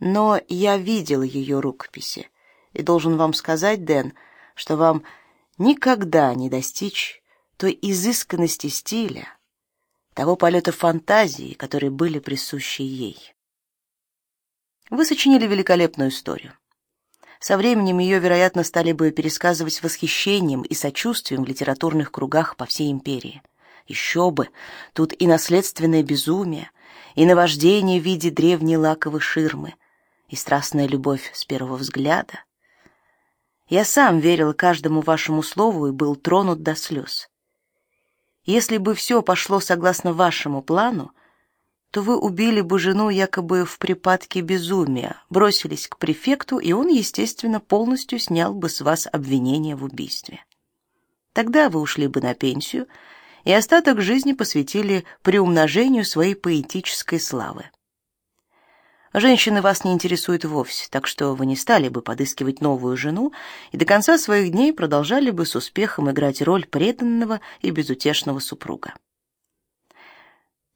Но я видел ее рукописи, и должен вам сказать, Дэн, что вам никогда не достичь той изысканности стиля, того полета фантазии, которые были присущи ей. Вы сочинили великолепную историю. Со временем ее, вероятно, стали бы пересказывать с восхищением и сочувствием в литературных кругах по всей империи. Еще бы, тут и наследственное безумие, и наваждение в виде древней лаковой ширмы, и страстная любовь с первого взгляда. Я сам верил каждому вашему слову и был тронут до слез. Если бы все пошло согласно вашему плану, то вы убили бы жену якобы в припадке безумия, бросились к префекту, и он, естественно, полностью снял бы с вас обвинение в убийстве. Тогда вы ушли бы на пенсию и остаток жизни посвятили приумножению своей поэтической славы. Женщины вас не интересуют вовсе, так что вы не стали бы подыскивать новую жену и до конца своих дней продолжали бы с успехом играть роль преданного и безутешного супруга.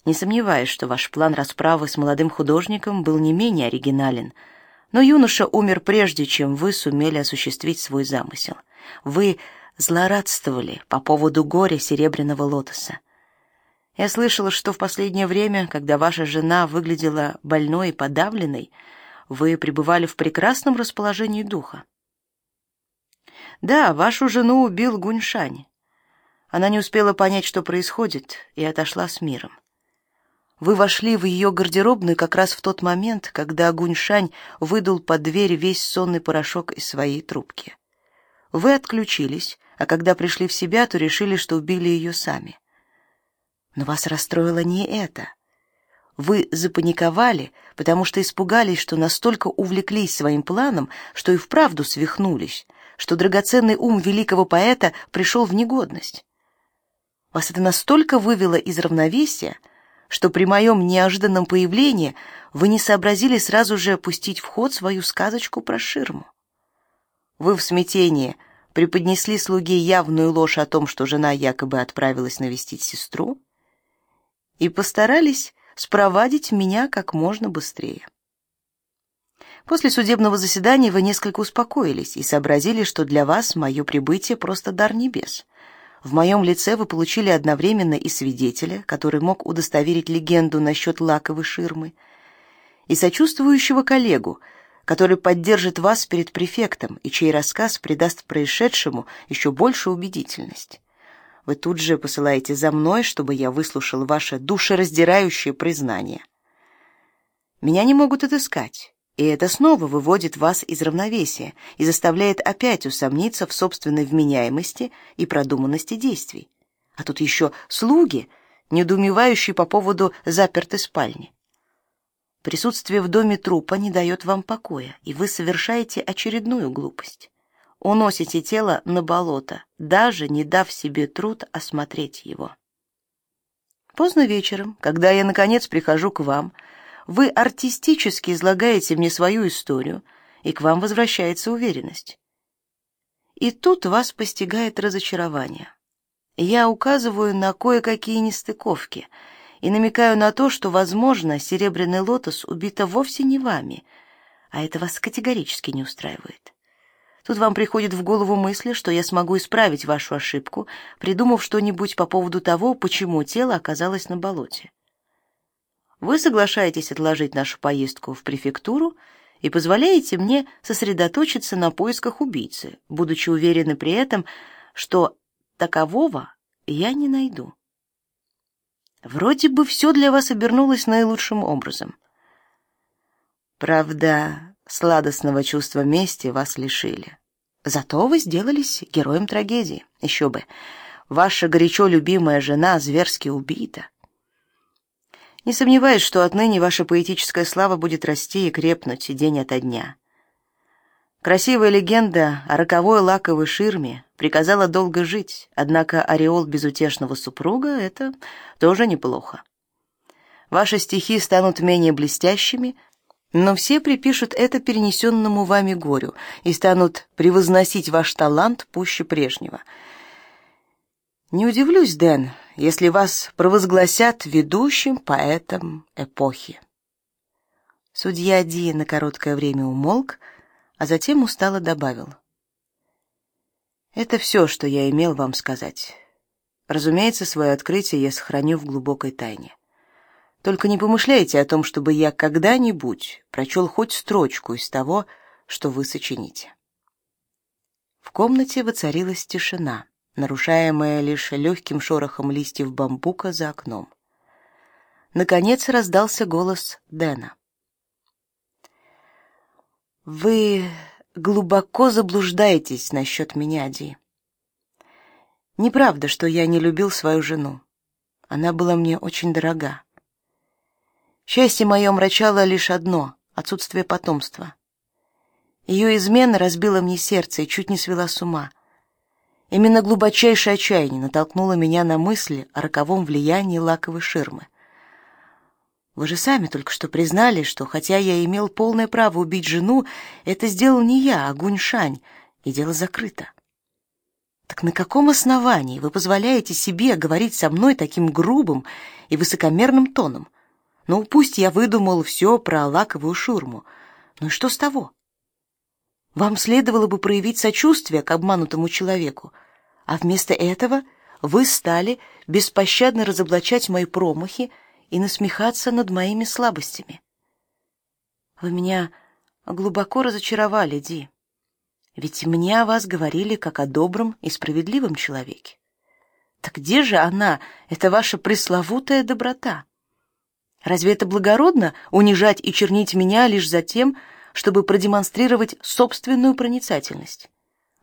Не сомневаюсь, что ваш план расправы с молодым художником был не менее оригинален, но юноша умер прежде, чем вы сумели осуществить свой замысел. Вы злорадствовали по поводу горя серебряного лотоса. Я слышала, что в последнее время, когда ваша жена выглядела больной и подавленной, вы пребывали в прекрасном расположении духа. Да, вашу жену убил Гуньшань. Она не успела понять, что происходит, и отошла с миром. Вы вошли в ее гардеробную как раз в тот момент, когда Гуньшань выдул под дверь весь сонный порошок из своей трубки. Вы отключились, а когда пришли в себя, то решили, что убили ее сами. Но вас расстроило не это. Вы запаниковали, потому что испугались, что настолько увлеклись своим планом, что и вправду свихнулись, что драгоценный ум великого поэта пришел в негодность. Вас это настолько вывело из равновесия, что при моем неожиданном появлении вы не сообразили сразу же пустить в ход свою сказочку про ширму. Вы в смятении преподнесли слуге явную ложь о том, что жена якобы отправилась навестить сестру, и постарались спровадить меня как можно быстрее. После судебного заседания вы несколько успокоились и сообразили, что для вас мое прибытие просто дар небес. В моем лице вы получили одновременно и свидетеля, который мог удостоверить легенду насчет лаковой ширмы, и сочувствующего коллегу, который поддержит вас перед префектом и чей рассказ придаст происшедшему еще больше убедительность. Вы тут же посылаете за мной, чтобы я выслушал ваше душераздирающее признание. Меня не могут отыскать, и это снова выводит вас из равновесия и заставляет опять усомниться в собственной вменяемости и продуманности действий. А тут еще слуги, недоумевающие по поводу запертой спальни. Присутствие в доме трупа не дает вам покоя, и вы совершаете очередную глупость уносите тело на болото, даже не дав себе труд осмотреть его. Поздно вечером, когда я наконец прихожу к вам, вы артистически излагаете мне свою историю, и к вам возвращается уверенность. И тут вас постигает разочарование. Я указываю на кое-какие нестыковки и намекаю на то, что, возможно, серебряный лотос убита вовсе не вами, а это вас категорически не устраивает. Тут вам приходит в голову мысль, что я смогу исправить вашу ошибку, придумав что-нибудь по поводу того, почему тело оказалось на болоте. Вы соглашаетесь отложить нашу поездку в префектуру и позволяете мне сосредоточиться на поисках убийцы, будучи уверены при этом, что такового я не найду. Вроде бы все для вас обернулось наилучшим образом. Правда, Сладостного чувства мести вас лишили. Зато вы сделались героем трагедии. Еще бы. Ваша горячо любимая жена зверски убита. Не сомневаюсь, что отныне ваша поэтическая слава будет расти и крепнуть день ото дня. Красивая легенда о роковой лаковой ширме приказала долго жить, однако ореол безутешного супруга — это тоже неплохо. Ваши стихи станут менее блестящими, но все припишут это перенесенному вами горю и станут превозносить ваш талант пуще прежнего. Не удивлюсь, Дэн, если вас провозгласят ведущим поэтом эпохи. Судья Ди на короткое время умолк, а затем устало добавил. «Это все, что я имел вам сказать. Разумеется, свое открытие я сохраню в глубокой тайне. Только не помышляйте о том, чтобы я когда-нибудь прочел хоть строчку из того, что вы сочините». В комнате воцарилась тишина, нарушаемая лишь легким шорохом листьев бамбука за окном. Наконец раздался голос Дэна. Вы глубоко заблуждаетесь насчет меня, Ди. Неправда, что я не любил свою жену. Она была мне очень дорога. Счастье мое мрачало лишь одно — отсутствие потомства. Ее измена разбила мне сердце и чуть не свела с ума. Именно глубочайшее отчаяние натолкнуло меня на мысли о роковом влиянии лаковой ширмы. Вы же сами только что признали, что хотя я имел полное право убить жену, это сделал не я, а Гуньшань, и дело закрыто. Так на каком основании вы позволяете себе говорить со мной таким грубым и высокомерным тоном? Ну, пусть я выдумал все про лаковую шурму. Ну что с того? Вам следовало бы проявить сочувствие к обманутому человеку, а вместо этого вы стали беспощадно разоблачать мои промахи и насмехаться над моими слабостями. Вы меня глубоко разочаровали, Ди. Ведь мне о вас говорили как о добром и справедливом человеке. Так где же она, эта ваша пресловутая доброта? Разве это благородно унижать и чернить меня лишь за тем, чтобы продемонстрировать собственную проницательность?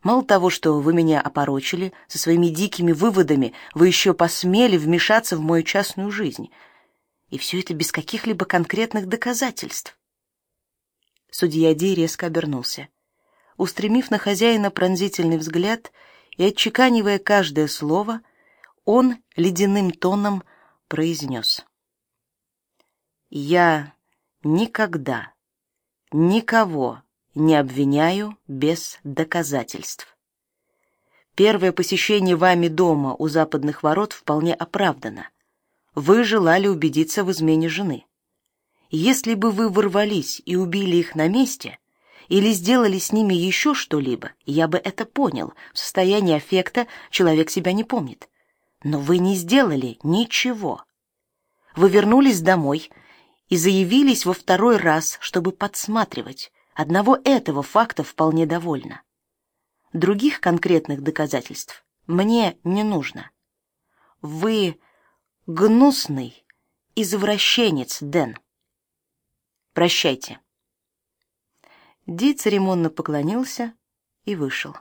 Мало того, что вы меня опорочили со своими дикими выводами, вы еще посмели вмешаться в мою частную жизнь — и все это без каких-либо конкретных доказательств. Судья Ди резко обернулся. Устремив на хозяина пронзительный взгляд и отчеканивая каждое слово, он ледяным тоном произнес. «Я никогда никого не обвиняю без доказательств. Первое посещение вами дома у западных ворот вполне оправдано вы желали убедиться в измене жены. Если бы вы ворвались и убили их на месте, или сделали с ними еще что-либо, я бы это понял. В состоянии аффекта человек себя не помнит. Но вы не сделали ничего. Вы вернулись домой и заявились во второй раз, чтобы подсматривать. Одного этого факта вполне довольно. Других конкретных доказательств мне не нужно. Вы гнусный извращенец, Дэн. Прощайте. Ди церемонно поклонился и вышел.